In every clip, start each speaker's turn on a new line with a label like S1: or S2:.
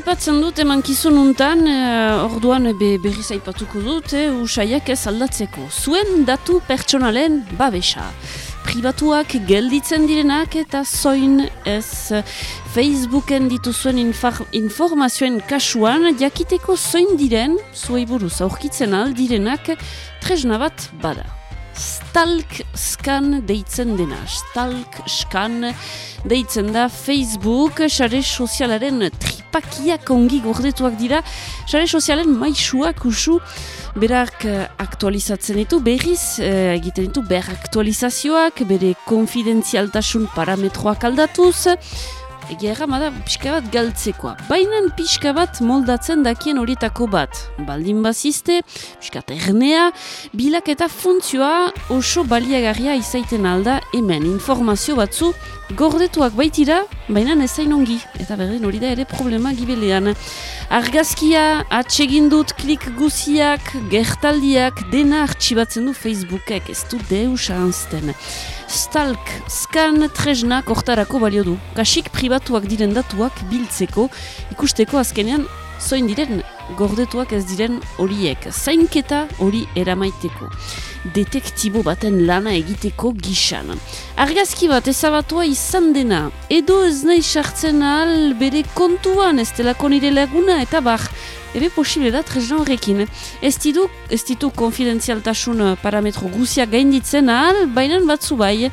S1: Aipatzen dut eman kizun untan, eh, orduan be, berriz aipatuko dut, eh, usaiak ez aldatzeko. Zuen datu pertsonalen babesa. Pribatuak gelditzen direnak eta zoin ez Facebooken dituzuen informazioen kasuan jakiteko zoin diren, zuei buruz aurkitzen aldirenak, tresna bat bada. Stalk scan deitzen dena. Stalk scan deitzen da Facebook, sare sozialaren tripakiak ongi gordetuak dira, sare sozialen maixuak usu berak aktualizatzen ditu, berriz eh, egiten ditu ber aktualizazioak, bere konfidentzialtasun parametroak aldatuz, Egia erramada pixka bat galtzekoa. Baina pixka bat moldatzen dakien horietako bat. Baldin bazizte, pixka ernea, bilak eta funtzioa oso baliagarria izaiten alda hemen informazio batzu gordetuak baitira, baina ezain ongi. Eta berdin hori da ere problema gibelean. Argazkia, atsegin dut klik guziak, gertaldiak, dena artxibatzen du Facebookek, ez du deus ahanzten. Stalk, scan, tresnak hortarako balio du. Kasik pribatuak diren datuak biltzeko, ikusteko azkenean, zoin diren gordetuak ez diren horiek. Zainketa hori eramaiteko. Detektibo baten lana egiteko gisan. Argazki bat ezabatua izan dena. Edo ez nahi sartzen ahal bere kontuan ez delako nire laguna eta bar ebe posible da tresna horrekin. Ez ditu, ez ditu konfidenzialtasun parametro guziak gainditzen ahal, baina batzu bai.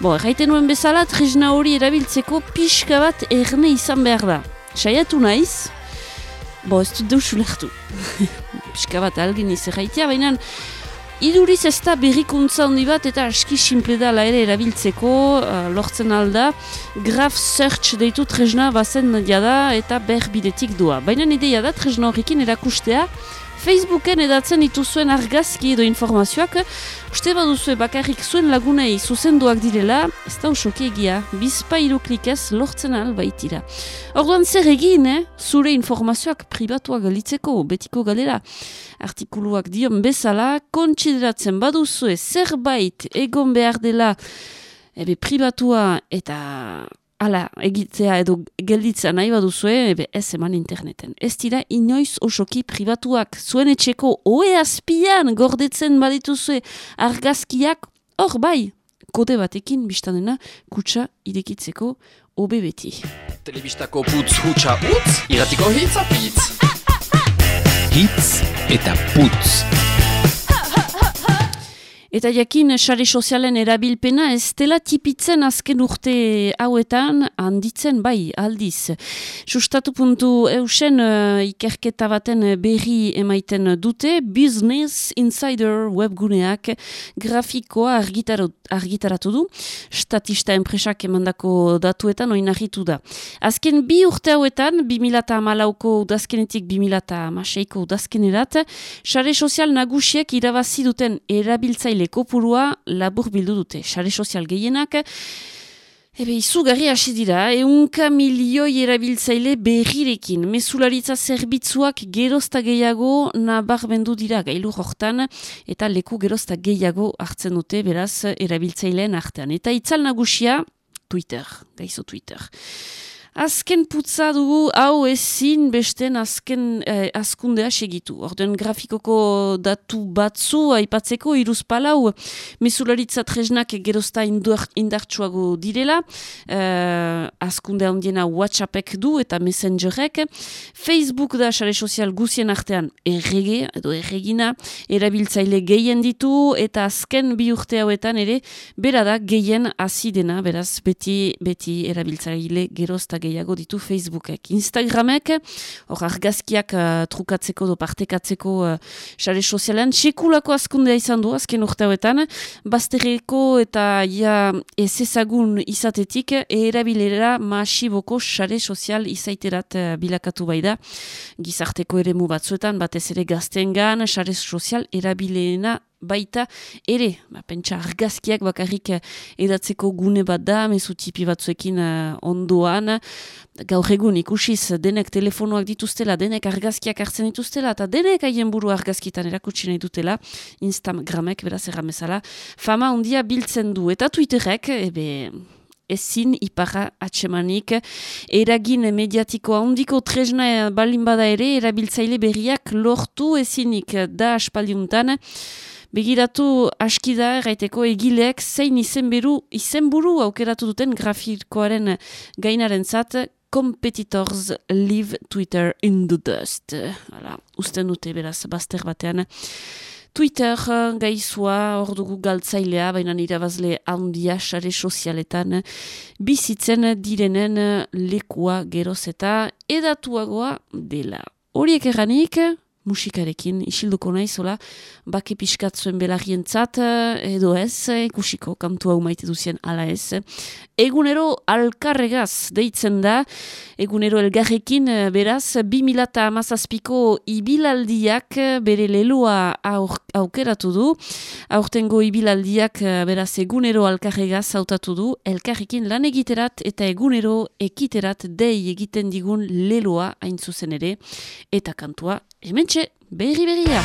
S1: Bo, erraiten nuen bezala, tresna hori erabiltzeko pixka bat erne izan behar da. Saiatu naiz, bo, ez dut deusu lehtu. pixka bat algin izerraitea, baina Iduriz ez da berrikuntza handi bat eta aski simple da ere erabiltzeko uh, lortzen alda. Graf search deitu tresna bazen jada eta bidetik doa. Baina ideia da tresna horrekin erakustea Facebooken edatzen dituzuen argazki edo informazioak, uste baduzue bakarrik zuen lagunei zuzenduak direla, ez da usoki egia, bizpa klikez lortzen baitira. Orduan zer egin, eh? zure informazioak pribatuak galitzeko, betiko galera. Artikuluak dion bezala, kontsideratzen baduzue zerbait egon behar dela, ebe pribatua eta ala egitzea edo gelditzea nahi baduzue, ebe ez eman interneten. Ez dira inoiz osoki pribatuak zuen etxeko oe azpian gordetzen badituzue argazkiak, hor bai, kode batekin biztanena kutsa irekitzeko obe beti.
S2: Telebistako putz hutsa utz, iratiko hitz apitz. Hitz eta putz.
S1: Eta jakin, sare sozialen erabilpena ez dela tipitzen azken urte hauetan handitzen bai aldiz. Sustatu puntu eusen uh, ikerketa baten berri emaiten dute, Business Insider webguneak grafikoa argitaratu du, statista enpresak emandako datuetan oinarritu da. Azken bi urte hauetan, 2008ko udazkenetik 2008ko udazkenerat, sare sozial nagusiek irabazi duten erabiltzaile kopurua labur bildu dute. Sare sozial gehienak, ebe izugarri hasi dira, eunka milioi erabiltzaile berrirekin. Mesularitza zerbitzuak gerozta gehiago nabar bendu dira gailu hortan, eta leku gerozta gehiago hartzen dute, beraz, erabiltzaileen artean. Eta itzal nagusia, Twitter, gaizo Twitter. Azken putza dugu hau ezin besten azken eh, azkundea segitu. Orden grafikoko datu batzu aipatzeko iruz palau mesularitza tresnak gerozta indartsuago direla. Eh, azkundea ondiena Whatsappek du eta Messengerek. Facebook da sare sozial guzien artean errege edo erregina erabiltzaile gehien ditu eta azken bi urte hauetan ere bera da gehien azidena beraz beti, beti erabiltzaile gerozta gehiago ditu Facebookek. Instagramek, hor argazkiak uh, trukatzeko do partekatzeko uh, sare sozialean, sekulako askundea izan du, azken urte hauetan, bazterreko eta ja ez ezagun izatetik, erabilera masiboko sare sozial izaiterat uh, bilakatu bai da, gizarteko ere batzuetan, batez ere gaztengan, sare sozial erabilena baita ere, ba, pentsa argazkiak bakarrik eh, edatzeko gune bat da, mezu tipi batzuekin uh, ondoan, gaur egun ikusiz denek telefonoak dituztela, denek argazkiak hartzen dituztela, eta denek haien buru argazkitan erakutsi nahi dutela, Instagramek, beraz erramezala, fama ondia biltzen du, eta Twitterek, ebe,
S3: ezin iparra atsemanik. Eragin mediatiko handiko tresna balin bada ere, erabiltzaile berriak lortu ezinik da aspaldiuntan. Begiratu askida erraiteko egileek zein izenburu, izenburu aukeratu duten grafikoaren gainaren zat, competitors live Twitter in the dust. Hala, usten dute beraz, bazter batean. Twitter gaizua hor dugu galtzailea, baina irabazle handia sare sozialetan bizitzen direnen lekua geroz eta edatuagoa dela. Horiek erranik, musikarekin isilduko nahi zola, bake piskat zuen belarientzat edo ez, ikusiko kantua umaite duzien ala ez. Egunero alkarregaz deitzen da, egunero elgarrekin beraz, 2000 amazazpiko ibilaldiak bere leloa aukeratu du, aurtengo ibilaldiak beraz egunero alkarregaz hautatu du, elkarrekin lan egiterat eta egunero ekiterat dei egiten digun leloa hain zuzen ere, eta kantua Hementxe, berri berria.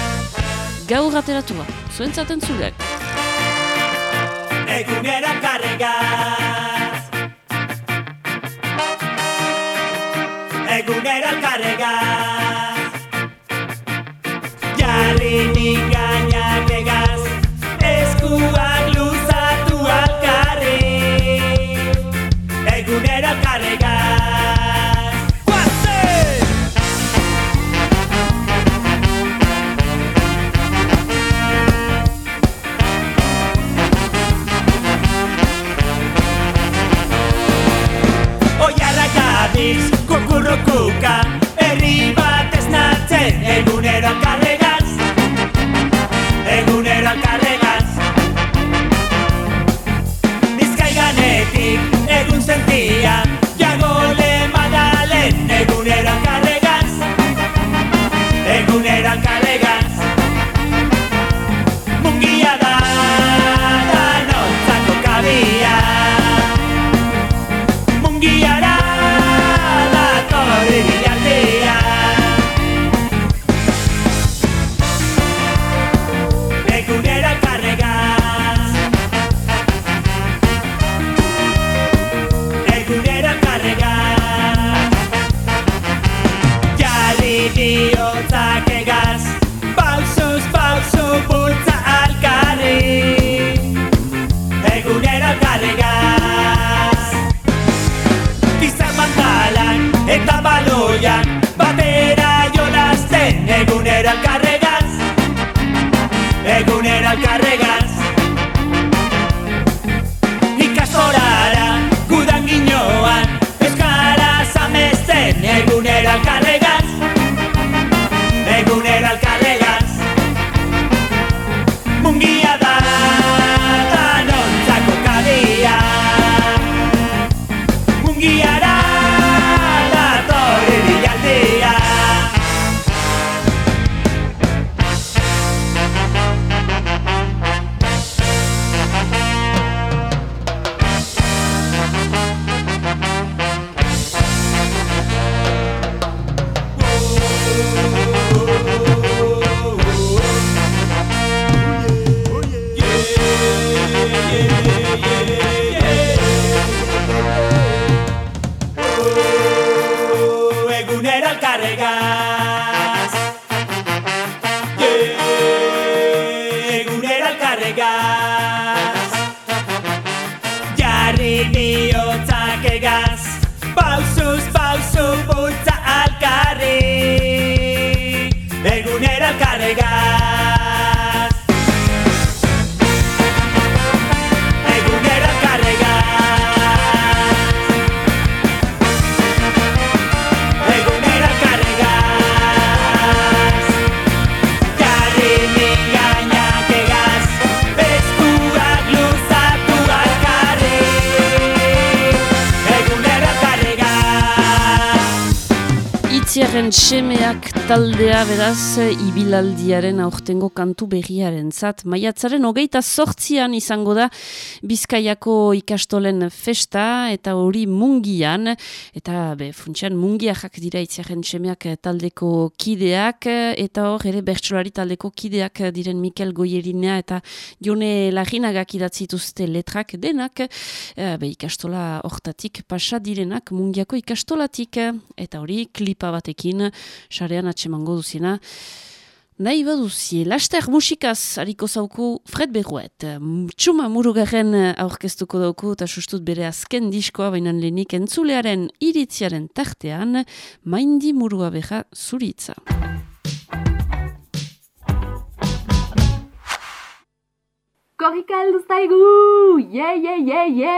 S3: Gaur ateratua, zuen zaten zuleak. Egunera karregaz Egunera karregaz Jarri
S1: beraz ibilaldiaren aurtengo kantu berriaren zat. Maiatzaren hogeita sortzian izango da Bizkaiako ikastolen festa eta hori mungian. Eta be, funtsian mungiak dira itziaren semeak taldeko kideak eta hor ere bertsolari taldeko kideak diren Mikel Goyerinea eta Jone Laginagak idatzituzte letrak denak e, be, ikastola hortatik pasa direnak mungiako ikastolatik eta hori klip klipa batekin, sarean atsemango duzina. Nahi baduzie, laster musikaz hariko zauku Fred Berruet. Txuma murugarren aurkeztuko dauku eta sustut bere azken diskoa bainan lehenik entzulearen iritziaren tartean, maindi murua beha zuritza.
S4: Korrika heldu zaigu! Ye, ye, ye, ye!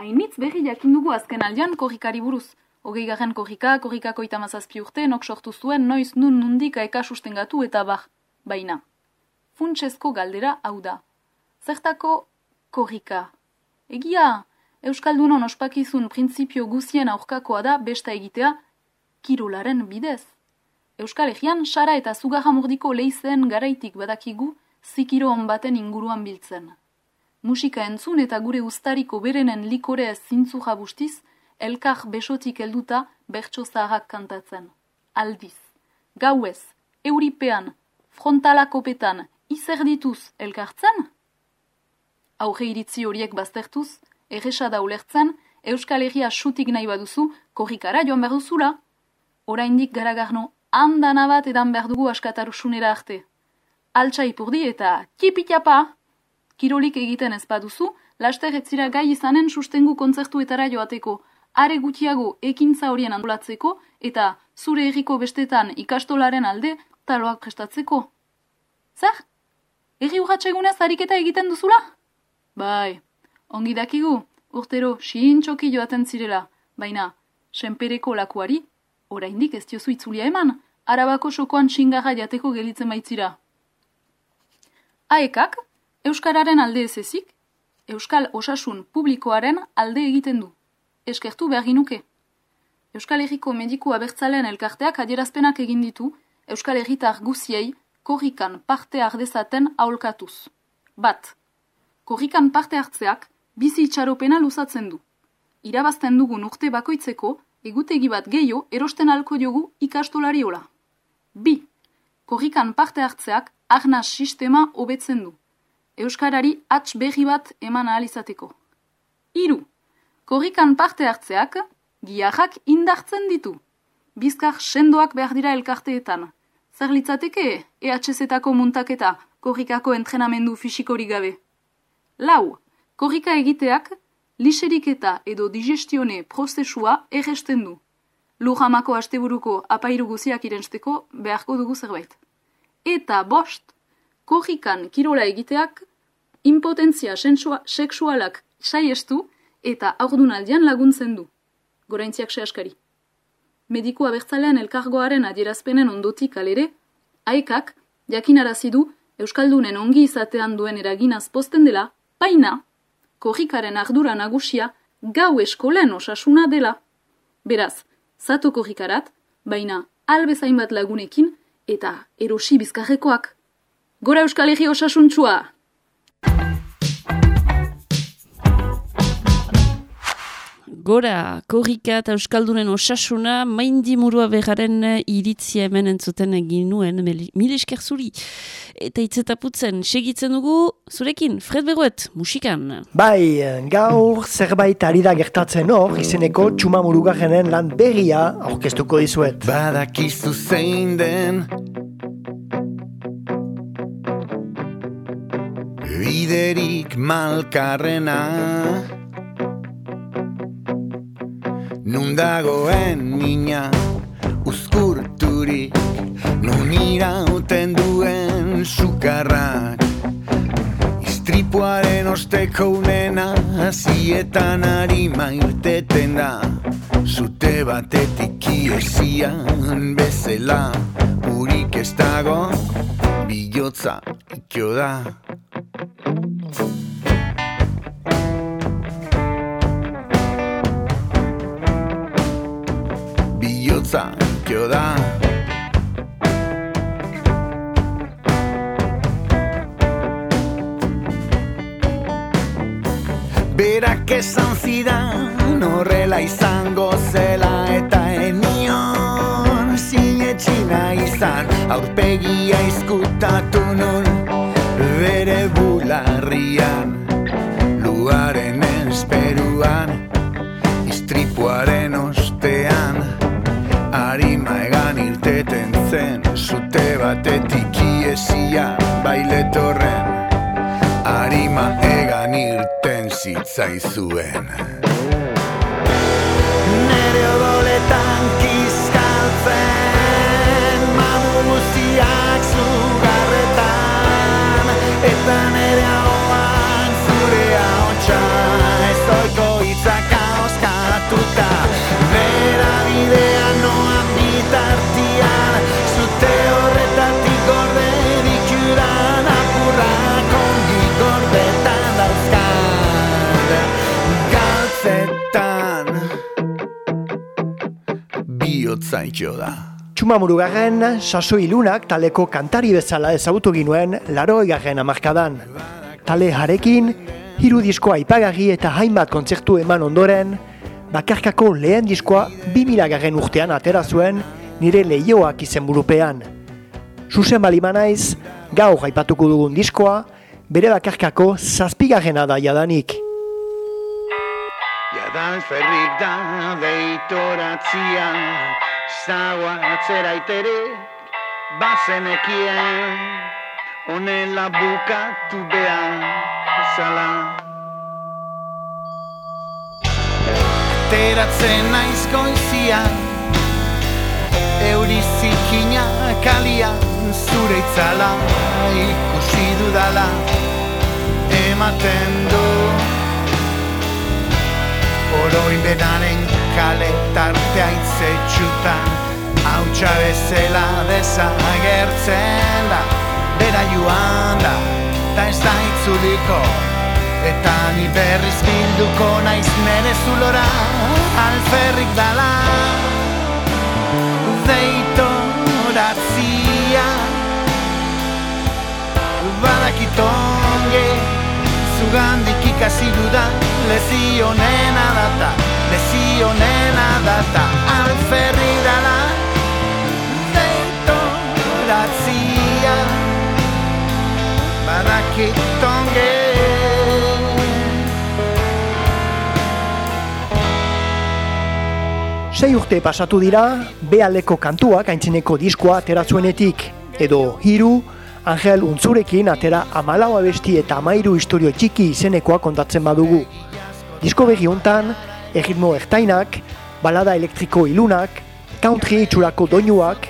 S4: Hainitz berri jakin dugu azken aldean korrikari buruz. Hogei garen korrika, korrikako itamazazpi urte, nok sortu zuen, noiz nun nundika eka gatu eta bah, baina. Funtsezko galdera hau da. Zertako korrika. Egia, Euskaldunon ospakizun printzipio guzien aurkakoa da besta egitea kirolaren bidez. Euskal Egean, sara eta zugahamurdiko leizen garaitik badakigu zikiro baten inguruan biltzen. Musika entzun eta gure ustariko berenen likore zintzu jabustiz, elkar besotik helduta bertso zaharrak kantatzen. Aldiz, gauez, euripean, frontalakopetan, izer dituz elkartzen? Aurre iritzi horiek baztertuz, erresa da ulertzen, Euskal Herria sutik nahi baduzu, korrikara joan behar duzula. Oraindik garagarno, handan abat edan behar dugu askatarusunera arte. Altsa ipurdi eta kipitapa! Kirolik egiten ez baduzu, laster etzira gai izanen sustengu kontzertuetara joateko, are gutxiago ekintza horien antolatzeko eta zure erriko bestetan ikastolaren alde taloak prestatzeko. Zer? Erri urratxegunez ariketa egiten duzula? Bai, ongi dakigu, urtero siin txoki joaten zirela, baina, senpereko lakuari, oraindik ez diozu itzulia eman, arabako sokoan xingarra jateko gelitzen baitzira. Aekak, Euskararen alde ez ezik, Euskal Osasun Publikoaren alde egiten du eskertu behar ginuke. Euskal Herriko mediku abertzalean elkarteak adierazpenak egin ditu Euskal Herritar guziei korrikan parte ardezaten aholkatuz. Bat, korrikan parte hartzeak bizi itxaropena luzatzen du. Irabazten dugun urte bakoitzeko egutegi bat gehiago erosten alko diogu ikastolari hola. Bi, korrikan parte hartzeak arnaz sistema hobetzen du. Euskarari atx berri bat eman ahalizateko. Iru, Korrikan parte hartzeak, giarrak indartzen ditu. Bizkar sendoak behar dira elkarteetan. Zer litzateke, EHZ-etako muntaketa, korrikako entrenamendu fisikori gabe. Lau, korrika egiteak, liseriketa edo digestione prozesua erresten du. Lujamako asteburuko apairu guziak irensteko beharko dugu zerbait. Eta bost, korrikan kirola egiteak, impotentzia seksualak saiestu, eta aurdunaldian laguntzen du. Goraintziak se askari. Mediku abertzalean elkargoaren adierazpenen ondotik alere, aekak jakinarazi du Euskaldunen ongi izatean duen eraginaz posten dela, baina, korrikaren ardura nagusia gau eskolen osasuna dela. Beraz, zato korrikarat, baina albezain bat lagunekin eta erosi bizkarrekoak. Gora Euskal Herri osasuntsua!
S1: Gora korrika eta euskaldunen osasuna maindi murua beharen iritzia hemen entzuten egin nuen mil esker zuri. Eta itzetaputzen segitzen dugu zurekin Fred Beruet musikan.
S5: Bai, gaur zerbait ari da gertatzen hor izeneko txuma murugarrenen lan berria aurkeztuko dizuet.
S6: Badakizu zein den. Biderik malkarrena Nun dagoen nina uzkurturik Nun irauten duen sukarrak. Istripuaren osteko unena Azietan ari mairteten da. Zute batetik iezian bezela Urik ez dago bilotza ikio da bihotza jo da? Berak esan zidan horrela izango zela eta enion sinetxina izan. Aurpegia izkutatu nun bere bularrian batetik iesia bailetorren harima egan irten zitzaizuen Bihotzaitxo da
S5: Txuma murugarren, saso ilunak taleko kantari bezala ezagutu ginuen laro egarren amarkadan. Tale jarekin, hiru diskoa ipagarri eta hainbat kontzertu eman ondoren, bakarkako lehen diskoa 2000 garren urtean atera zuen nire lehioak izenburupean. Zuzen bali manaiz, gaur aipatuko dugun diskoa, bere bakarkako zazpigarrena da jadanik.
S6: Jadan ferrik da deitoratzia Zagoa atzera itere bazenekien. Honela bukatu behar zala. Teratzen naiz goizian Euri zikina kalian zure itzala ikusi dudala ematen du. Oroin benaren kale tartea itzetxutan Hautsa bezala desagertzen da Bera joan da, ta ez da itzuliko Eta ni berriz bilduko naiz nere zulora Alferrik dala. Deitoratzia Badakitonge Zugandik ikasi dudan Lezionena data Lezionena data Alferri dala Deitoratzia. Badakitonge
S5: Sei urte pasatu dira, behaleko kantuak aintzineko diskoa ateratzuenetik, edo hiru, Angel Untzurekin atera amalau abesti eta amairu historio txiki izenekoa kontatzen badugu. Disko berri hontan, erritmo ertainak, balada elektriko ilunak, country itxurako doinuak,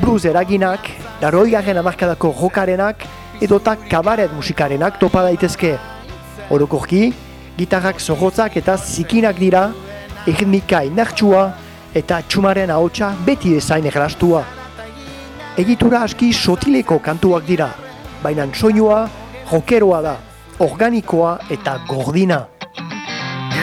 S5: blues eraginak, daroi garen amarkadako rokarenak, edota kabaret musikarenak topa daitezke. Orokorki, gitarrak zorrotzak eta zikinak dira, erritmika indartsua eta txumaren ahotsa beti ezain errastua. Egitura aski sotileko kantuak dira, baina soinua rokeroa da, organikoa eta gordina.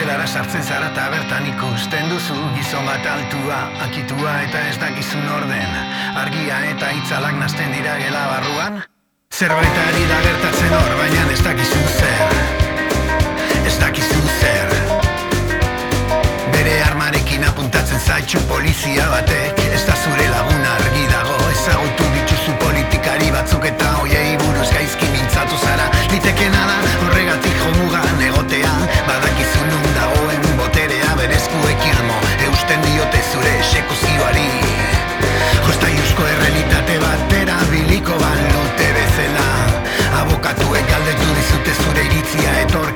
S6: Gelara sartzen zara eta bertan ikusten duzu Gizon bat altua, akitua eta ez dakizun orden. Argia eta itzalak nazten dira gela barruan. Zerbait ari da gertatzen hor, baina ez dakizu zer. Ez dakizu zer. Bere armarekin apuntatzen zaitxu polizia batek. Ez da zure lagun argi dago Ezagutu dituzu politikari batzuk eta hoiei buruz gaizki mintzatu zara. Litekena da horregatik jomugan iritzia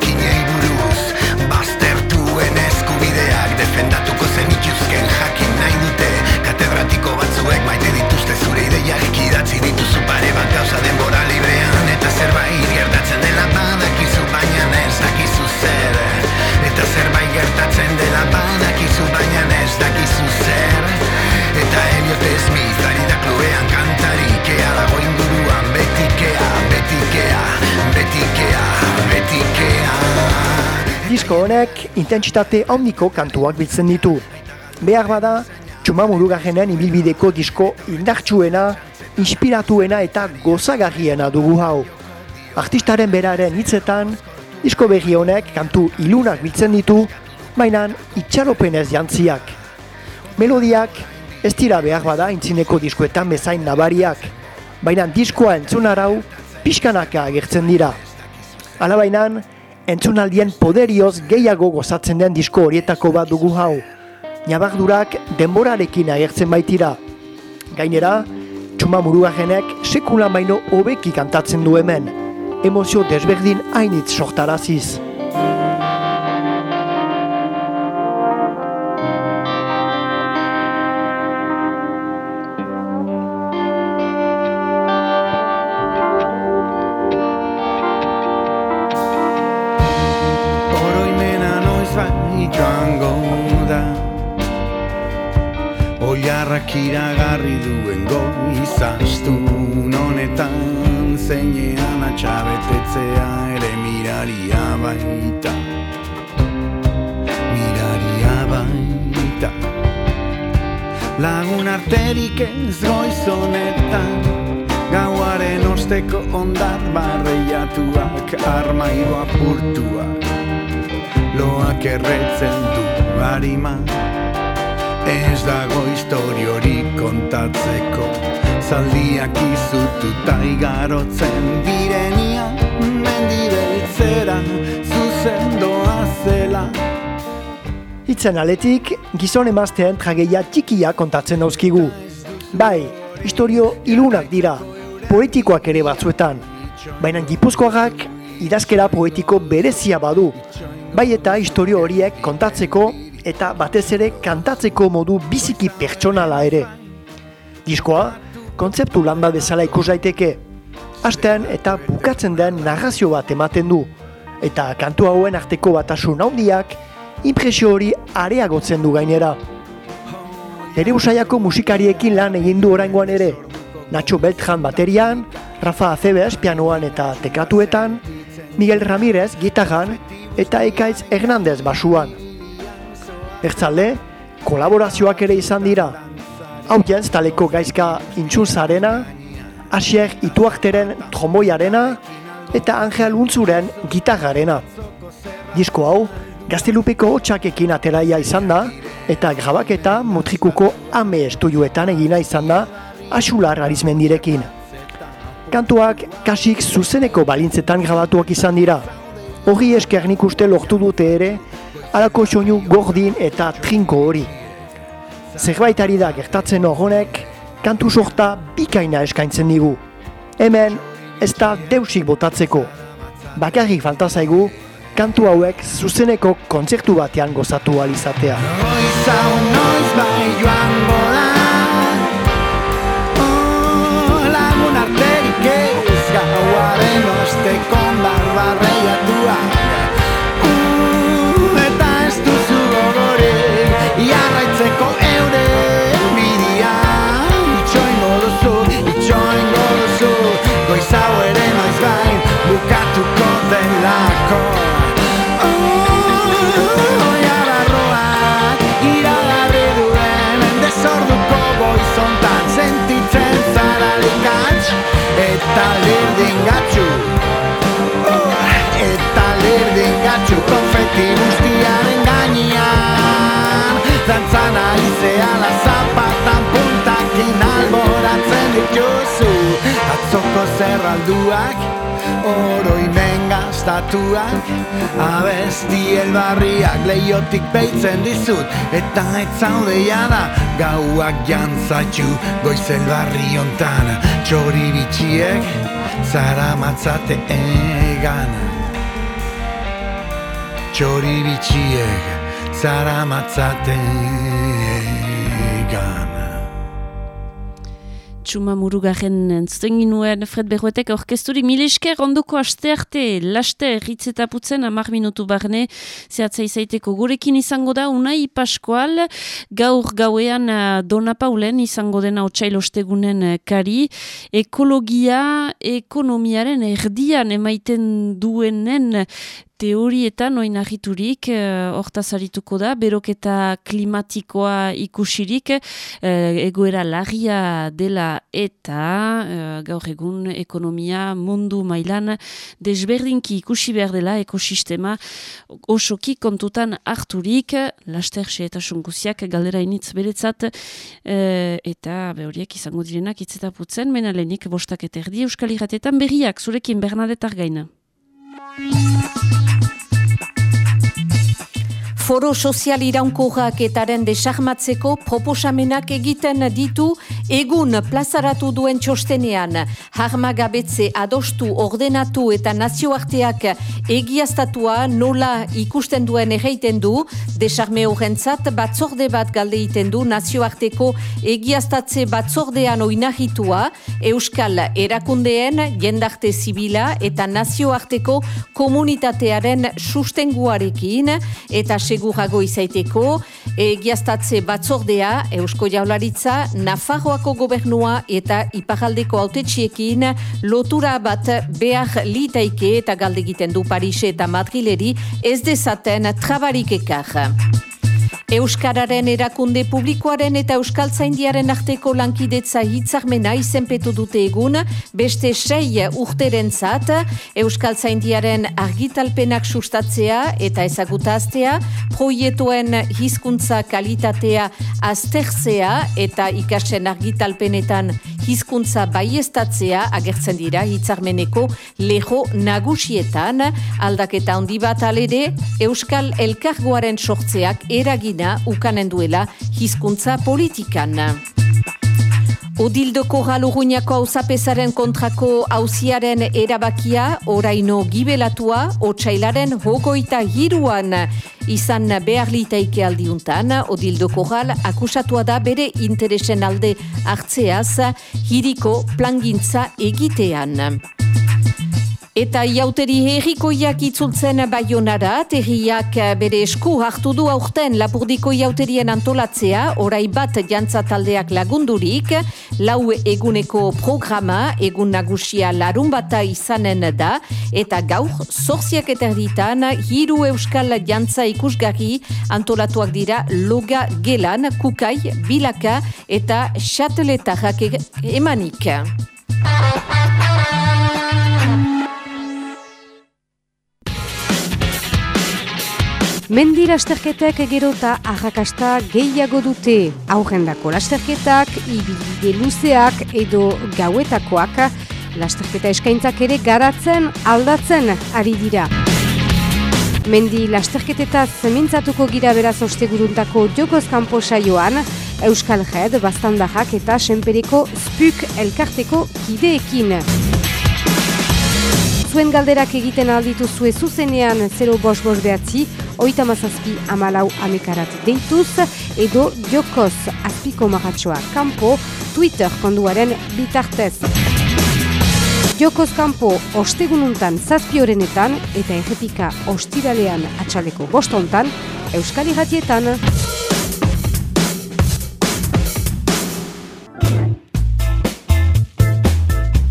S5: Disko honek intentsitate handiko kantuak biltzen ditu. Behar bada, Txuma murugarrenen ibilbideko disko indartsuena, inspiratuena eta gozagarriena dugu hau. Artistaren beraren hitzetan, disko berri honek kantu ilunak biltzen ditu, mainan itxaropenez jantziak. Melodiak ez dira behar bada intzineko diskoetan bezain nabariak, baina diskoa entzun arau pixkanaka agertzen dira. Alabainan, entzunaldien poderioz gehiago gozatzen den disko horietako bat dugu hau. Nabardurak denborarekin agertzen baitira. Gainera, txuma murugajenek sekulan baino hobeki kantatzen du hemen. Emozio desberdin hainitz sortaraziz.
S6: Baita. Miraria baita. Lagun arterik ez goiz honetan Gauaren osteko ondar barreiatuak Armairoa purtuak Loak erretzen du harima Ez dago historiori kontatzeko. Zaldiak izututa igarotzen direnia Mendibeltzera zuzen doa zela
S5: Itzen aletik, gizon emaztean trageia txikia kontatzen dauzkigu. Bai, historio ilunak dira, poetikoak ere batzuetan. Baina gipuzkoagak idazkera poetiko berezia badu. Bai eta historio horiek kontatzeko eta batez ere kantatzeko modu biziki pertsonala ere. Diskoa, kontzeptu landa bezala ikus daiteke. Astean eta bukatzen den narrazio bat ematen du. Eta kantu hauen arteko batasun handiak, impresio hori areagotzen du gainera. Ere usaiako musikariekin lan egin du oraingoan ere. Nacho Beltran baterian, Rafa Acebes pianoan eta teklatuetan, Miguel Ramirez gitarran eta Ekaitz Hernandez basuan. Bertzalde, kolaborazioak ere izan dira. Hau taleko gaizka intxuzarena, Asier Ituakteren tromboiarena eta Angel Untzuren gitarrarena. Disko hau, gaztelupeko hotxakekin ateraia izan da eta grabaketa motrikuko ame estuioetan egina izan da asular arizmendirekin. Kantuak kasik zuzeneko balintzetan grabatuak izan dira. Horri esker nik uste lortu dute ere, alako soinu gordin eta trinko hori. Zerbaitari da gertatzen horrenek, kantu sorta bikaina eskaintzen digu. Hemen, ez da deusik botatzeko. Bakarrik fantazaigu, kantu hauek zuzeneko kontzertu batean gozatu alizatea.
S6: Noiz hau noiz bai joango Dantzan aizea la zapatan puntakin alboratzen dituzu. Atzoko zerralduak oroimen gaztatuak Abesti elbarriak leiotik beitzen dizut. Eta ez zaude jada gauak jantzatxu Goiz elbarri ontan txori bitxiek zara matzate egan. Txori bitxiek zara matzate egan
S1: Txuma murugarren entzuten ginuen Fred Berroetek orkesturi mil esker ondoko aste arte laste erritzetaputzen amar minutu barne zehatza izaiteko. Gurekin izango da unai Pascual gaur gauean uh, Dona Paulen izango dena otxail ostegunen uh, kari. Ekologia ekonomiaren erdian emaiten duenen teorietan oin argiturik uh, hortaz arituko da, beroketa klimatikoa ikusirik uh, egoera lagia dela eta gaur egun ekonomia mundu mailan desberdinki ikusi behar dela ekosistema osoki kontutan harturik laster eta sunguziak galdera initz beretzat eta behoriek izango direnak itzetaputzen, menalenik bostak eta erdi Euskal Iratetan berriak zurekin Bernadetar gaina. いいね。
S7: Foro sozial iraunkorrak etaren desarmatzeko proposamenak egiten ditu egun plazaratu duen txostenean. Harmagabetze adostu ordenatu eta nazioarteak egiaztatua nola ikusten duen erreiten du, desarme horrentzat batzorde bat galde iten du nazioarteko egiaztatze batzordean oinahitua, Euskal erakundeen jendarte zibila eta nazioarteko komunitatearen sustenguarekin. Eta segurago izaiteko, egiaztatze batzordea, Eusko Jaularitza, Nafarroako gobernua eta Iparaldeko autetxiekin lotura bat behar litaike eta galdegiten du Parise eta Madrileri ez dezaten trabarik ekar. Euskararen erakunde publikoaren eta Euskal Zaindiaren arteko lankidetza hitzarmena izenpetu dute egun, beste sei urteren zat, Euskal Zaindiaren argitalpenak sustatzea eta ezagutaztea, proietuen hizkuntza kalitatea azterzea eta ikasen argitalpenetan hizkuntza baiestatzea agertzen dira hitzarmeneko leho nagusietan, aldaketa handi bat alere, Euskal Elkargoaren sortzeak eragin ukanen duela hizkuntza politikan. Odildoko jalurruñako hausapesaren kontrako hauziaren erabakia, oraino gibelatua, otxailaren hogoita hiruan izan behar litaike aldiuntan, Odildoko jal akusatua da bere interesen alde hartzeaz, hiriko plangintza egitean. Eta iauteri herrikoiak itzultzen baionara, terriak bere esku hartu du aurten lapurdiko iauterien antolatzea, orai bat jantza taldeak lagundurik, lau eguneko programa, egun nagusia larun bata izanen da, eta gaur, zorziak eta erditan, hiru euskal jantza ikusgarri antolatuak dira loga gelan, kukai, bilaka eta xateletarrak emanik.
S8: Mendi lasterketek gero eta arrakasta gehiago dute. Aurrendako lasterketak, ibilbide luzeak edo gauetakoak, lasterketa eskaintzak ere garatzen aldatzen ari dira. Mendi lasterketeta zemintzatuko gira beraz osteguruntako jokoz kanpo saioan, Euskal Red, Bastandajak eta Senpereko Spuk elkarteko kideekin. Zuen galderak egiten alditu zue zuzenean 0 bos bos behatzi, oita mazazpi amalau amekarat deituz, edo jokoz azpiko maratsoa kampo, Twitter konduaren bitartez. Jokoz kampo ostegununtan zazpi horrenetan, eta errepika ostiralean atxaleko bostontan, Euskal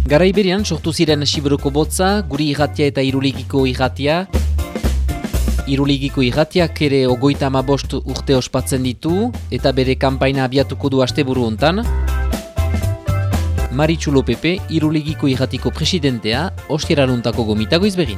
S8: Iratietan.
S9: Garaiberian sortu ziren Siberuko botza, guri irratia eta iruligiko irratia, Iruligiko irratiak ere ogoita amabost urte ospatzen ditu eta bere kanpaina abiatuko du asteburu hontan. Maritxulo Pepe, Iruligiko irratiko presidentea, ostiraruntako gomitago izbegin.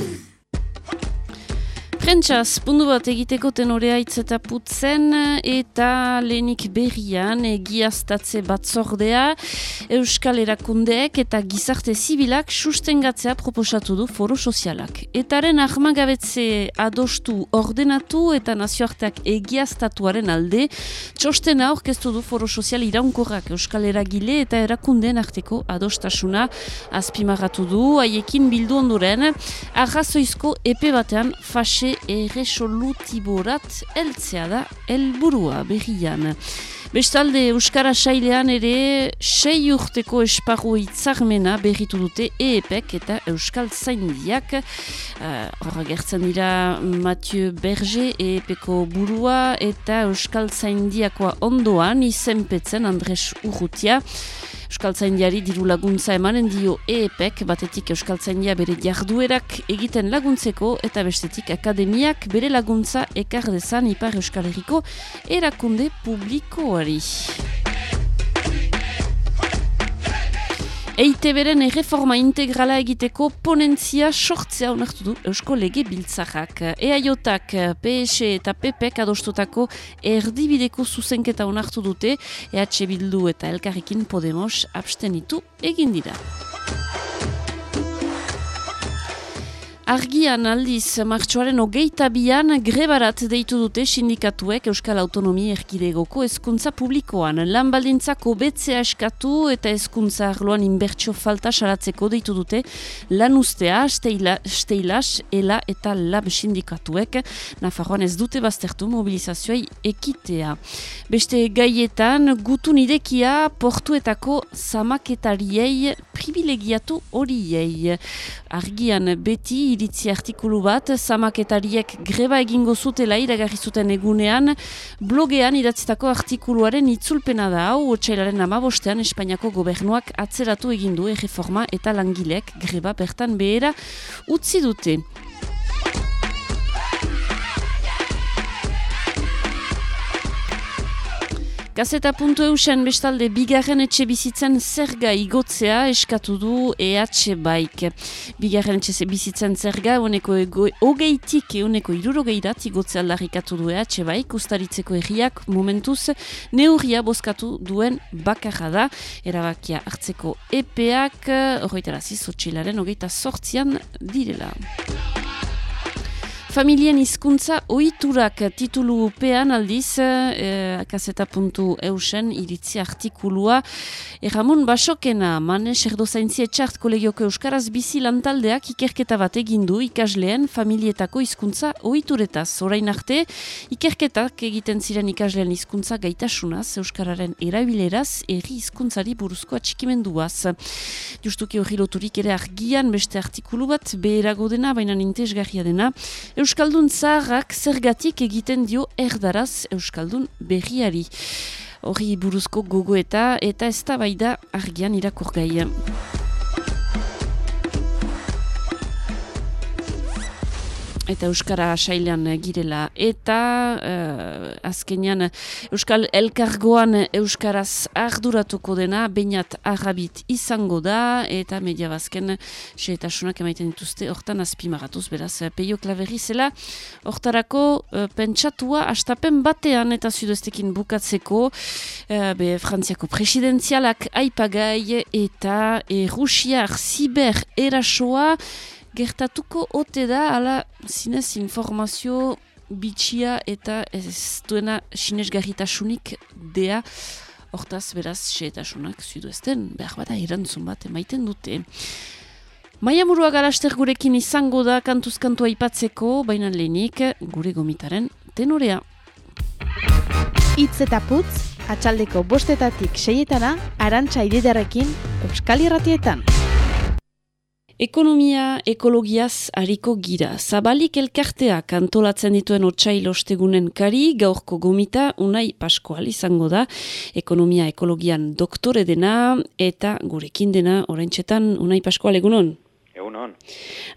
S1: Prentxaz, pundu bat egiteko tenorea itzeta putzen eta lehenik berrian egiaztatze batzordea Euskal Erakundeek eta gizarte zibilak sustengatzea proposatu du foro sozialak. Etaren ahmagabetze adostu ordenatu eta nazioarteak egiaztatuaren alde txostena orkestu du foro sozial iraunkorrak Euskal Eragile eta erakundeen arteko adostasuna azpimarratu du haiekin bildu onduren arrazoizko epe batean fase erresolutiborat eltzea da helburua berrian. Bestalde Euskara Sailean ere sei urteko esparru itzarmena berritu dute EEPek eta Euskal Zaindiak. Horra uh, gertzen dira Mathieu Berger EEPeko burua eta Euskal Zaindiakoa ondoan izenpetzen Andres Urrutia. Euskaltzaindiari diru laguntza emanen dio EEPek, batetik Euskaltzaindia bere jarduerak egiten laguntzeko eta bestetik akademiak bere laguntza ekar dezan Ipar Euskal Herriko erakunde publikoari. EITB-ren erreforma integrala egiteko ponentzia sortzea onartu du Eusko Lege Biltzakak. EAJak, PS eta PPek adostutako erdibideko zuzenketa onartu dute, EH Bildu eta Elkarrekin Podemos abstenitu egin dira. Argian aldiz, martxoaren hogeita bian grebarat deitu dute sindikatuek Euskal Autonomi Erkidegoko ezkuntza publikoan. Lan baldintzako betzea eskatu eta ezkuntza arloan inbertsio falta saratzeko deitu dute lan ustea, steilas, ela eta lab sindikatuek. Nafarroan ez dute baztertu mobilizazioai ekitea. Beste gaietan, gutun idekia portuetako zamaketariei privilegiatu horiei. Argian beti iritzi artikulu bat, zamaketariek greba egingo zutela iragarri zuten egunean, blogean idatzitako artikuluaren itzulpena da hau, otxailaren amabostean Espainiako gobernuak atzeratu egindu erreforma eta langilek greba bertan behera utzi dute. Gazeta puntu eusen bestalde bigarren etxe bizitzen zerga igotzea eskatu du EH baik. Bigarren etxe bizitzen zerga honeko hogeitik honeko irurogeirat igotzea larrikatu du EH baik, ustaritzeko erriak momentuz neurria bozkatu duen bakarra da. Erabakia hartzeko epeak, horretara zizotxilaren hogeita sortzian direla. Familien hizkuntza ohiturak titulu pean aldiz eh, kaseta puntu eusen iritzi artikulua Erramon basokena manes erdozaintzi etxart kolegioko euskaraz bizi lantaldeak ikerketa bat egindu ikasleen familietako hizkuntza ohituretaz. Orain arte ikerketak egiten ziren ikasleen hizkuntza gaitasunaz euskararen erabileraz erri hizkuntzari buruzko atxikimenduaz. Justuki hori loturik ere argian beste artikulu bat beherago dena baina nintesgarria dena Euskaldun zaharrak zergatik egiten dio erdaraz Euskaldun berriari. Hori buruzko gogoeta eta ez bai da argian irakurgai. Eta Euskara sailean girela. Eta uh, azkenean Euskal Elkargoan Euskaraz arduratuko dena, bainat arrabit izango da, eta media bazken seetasunak emaiten dituzte, hortan azpimaratuz, beraz, peio klaveri zela, hortarako uh, pentsatua astapen batean eta zuduestekin bukatzeko, uh, be Frantziako presidenzialak aipagai eta e, Rusiar ziber erasoa, gertatuko ote da, ala zinez informazio bitxia eta ez duena sinesgarritasunik dea, hortaz beraz xeetasunak zudu ezten, behar bada erantzun bat emaiten dute. Maia murua garaster gurekin izango da kantuzkantua ipatzeko, baina lehenik gure gomitaren tenorea.
S10: Itz eta putz, atxaldeko bostetatik seietana, arantxa ididarekin, Euskal Irratietan.
S1: Ekonomia ekologiaz hariko gira. Zabalik elkarteak antolatzen dituen otxail ostegunen kari, gaurko gomita, unai paskoal izango da. Ekonomia ekologian doktore dena eta gurekin dena, oraintxetan, unai paskoal egunon?
S11: Egunon.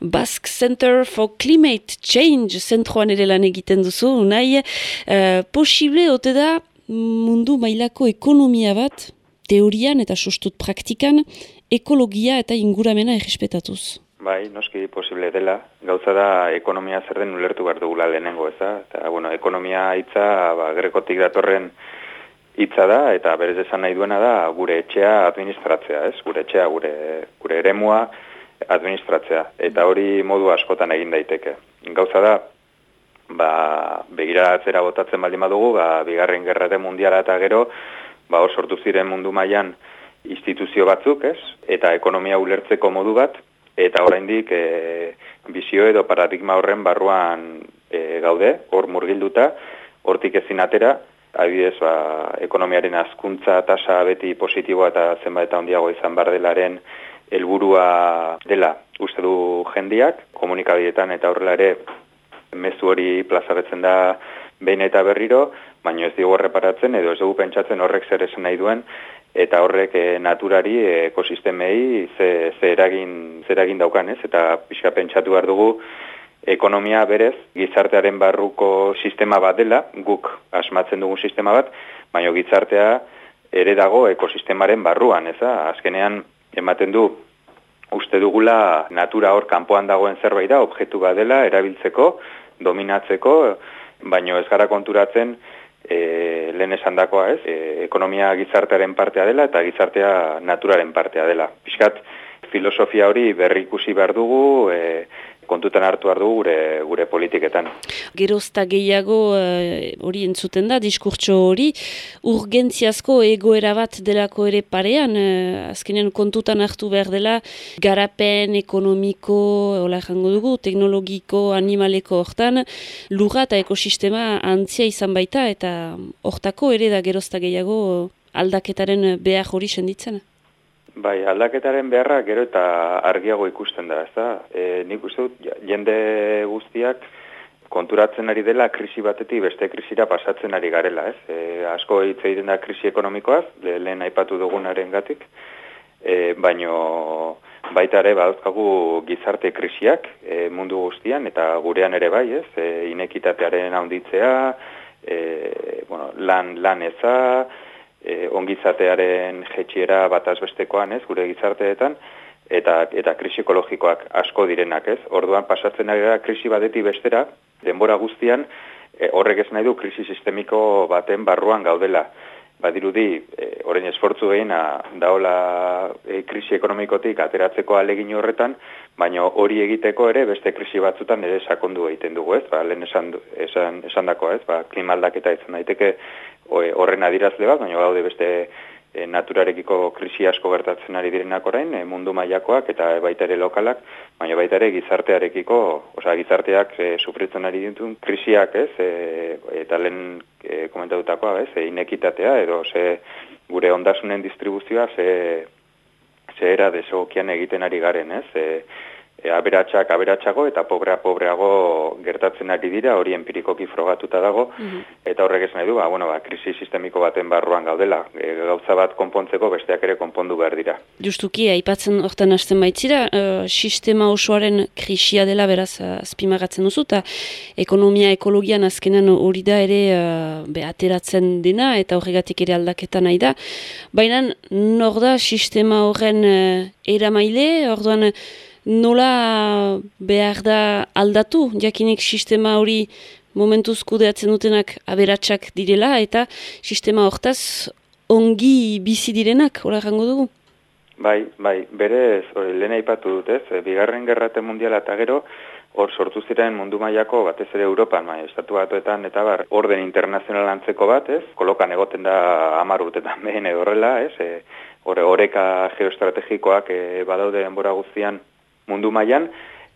S1: Basque Center for Climate Change zentroan ere lan egiten duzu, unai. Uh, posible, ote da, mundu mailako ekonomia bat, teorian eta sustut praktikan, ekologia eta inguramena errespetatuz.
S11: Bai, noski posible dela. Gauza da ekonomia zer den ulertu behar dugula lehenengo, ez da? Eta, bueno, ekonomia hitza ba, grekotik datorren hitza da, eta berez esan nahi duena da gure etxea administratzea, ez? Gure etxea, gure, gure eremua administratzea. Eta hori modu askotan egin daiteke. Gauza da, ba, begiratzera botatzen baldin badugu, ba, bigarren gerrate mundiala eta gero, ba, hor sortu ziren mundu mailan instituzio batzuk, ez? Eta ekonomia ulertzeko modu bat, eta oraindik e, bizio edo paradigma horren barruan e, gaude, hor murgilduta, hortik ezin atera, adibidez, ba, ekonomiaren azkuntza tasa beti positiboa eta zenbait eta handiago izan bar delaren helburua dela uste du jendiak, komunikabidetan eta horrela ere mezu hori plazabetzen da behin eta berriro, baina ez dugu reparatzen edo ez dugu pentsatzen horrek zer esan nahi duen, eta horrek e, naturari, e, ekosistemei ze, ze, eragin, ze eragin daukan, ez? Eta pixka pentsatu behar dugu, ekonomia berez, gizartearen barruko sistema bat dela, guk asmatzen dugun sistema bat, baina gizartea ere dago ekosistemaren barruan, ez Azkenean, ematen du, uste dugula natura hor kanpoan dagoen zerbait da, objektu bat dela, erabiltzeko, dominatzeko, baino ez gara konturatzen e, lehen esan dakoa ez, e, ekonomia gizartearen partea dela eta gizartea naturaren partea dela. Piskat, filosofia hori berrikusi behar dugu, e, kontutan hartu hartu gure gure politiketan.
S1: Gerozta gehiago eh, hori uh, entzuten da, diskurtso hori, urgentziazko egoera bat delako ere parean, uh, azkenean kontutan hartu behar dela, garapen ekonomiko, hola jango dugu, teknologiko, animaleko hortan, lurra eta ekosistema antzia izan baita, eta hortako ere da gerozta gehiago aldaketaren behar hori senditzen.
S11: Bai, aldaketaren beharra gero eta argiago ikusten da, ezta? E, nik uste dut, jende guztiak konturatzen ari dela krisi batetik beste krisira pasatzen ari garela, ez? E, asko hitz egiten da krisi ekonomikoaz, lehen aipatu dugunaren gatik, e, baino baita ere badauzkagu gizarte krisiak e, mundu guztian eta gurean ere bai, ez? E, inekitatearen handitzea, e, bueno, lan, lan eza, e, ongizatearen jetxiera bat azbestekoan, ez, gure gizarteetan, eta, eta krisi ekologikoak asko direnak, ez. Orduan, pasatzen ari da krisi badeti bestera, denbora guztian, e, horrek ez nahi du krisi sistemiko baten barruan gaudela badirudi e, orain esfortzu gehiena daola e, krisi ekonomikotik ateratzeko alegin horretan, baina hori egiteko ere beste krisi batzutan ere sakondu egiten dugu, ez? Ba, lehen esan, esan, esan dako, ez? Ba, klimaldaketa izan daiteke horren adirazle bat, baina gaude beste e, naturarekiko krisi asko gertatzen ari direnak orain, e, mundu mailakoak eta baita ere lokalak, baina baita ere gizartearekiko, osea gizarteak e, sufritzen ari ditun krisiak, ez? E, eta lehen e, komentatutakoa, ez? E, inekitatea edo ze gure ondasunen distribuzioa ze ze era desokian egiten ari garen, ez? E, e, aberatsak aberatsago eta pobrea pobreago gertatzen ari dira, hori empirikoki frogatuta dago, mhm. eta horrek esan nahi du, ba, bueno, ba, krisi sistemiko baten barruan gaudela, e, gauza bat konpontzeko besteak ere konpondu behar dira.
S1: Justuki, aipatzen hortan hasten baitzira, uh, sistema osoaren krisia dela beraz uh, azpimagatzen duzu, eta ekonomia ekologian azkenan hori da ere uh, be, ateratzen dena, eta horregatik ere aldaketa nahi da, baina nor da sistema horren uh, eramaile, orduan, nola behar da aldatu, jakinik sistema hori momentuz kudeatzen dutenak aberatsak direla, eta sistema hortaz ongi bizi direnak, hola jango dugu?
S11: Bai, bai, berez, lehen aipatu dut ez, e, bigarren gerrate mundiala eta gero, hor sortu ziren mundu mailako batez ere Europan, bai, estatu batuetan eta bar, orden internazional antzeko bat, ez, kolokan egoten da amar urtetan behen horrela, ez, e, oreka geoestrategikoak e, badaude denbora guztian mundu mailan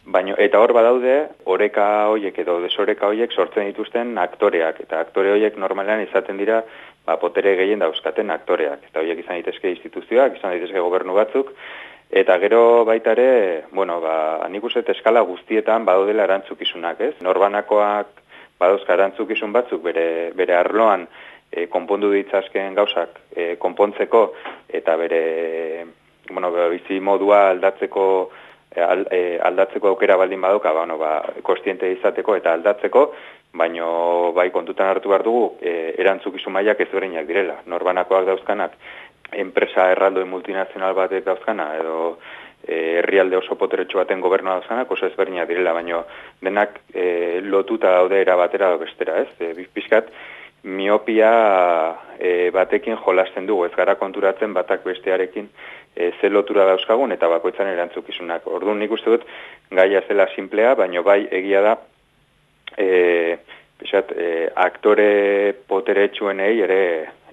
S11: baino eta hor badaude oreka hoiek edo desoreka hoiek sortzen dituzten aktoreak. Eta aktore hoiek normalean izaten dira ba potere gehien dauzkaten aktoreak. Eta hoiek izan daitezke instituzioak izan daitezke gobernu batzuk. Eta gero baita ere bueno ba nik uste eskala guztietan badaudela erantzukizunak ez? Norbanakoak badauzka erantzukizun batzuk bere bere arloan e, konpondu ditzazken gauzak e, konpontzeko eta bere bueno, bizi modua aldatzeko aldatzeko aukera baldin badoka, ba, no, ba, kostiente izateko eta aldatzeko, baino bai kontutan hartu behar dugu, e, erantzukizu mailak ez direla. Norbanakoak dauzkanak, enpresa erraldo multinazional batek dauzkana, edo herrialde oso poteretxo baten gobernua dauzkanak, oso ezberdinak direla, baino denak e, lotuta daude era batera do bestera, ez? E, bizpiskat, miopia e, batekin jolasten dugu, ez gara konturatzen batak bestearekin e, ze lotura dauzkagun eta bakoitzan erantzukizunak. Orduan nik uste dut gaia zela simplea, baino bai egia da e, pisat, e, aktore poteretsuenei ere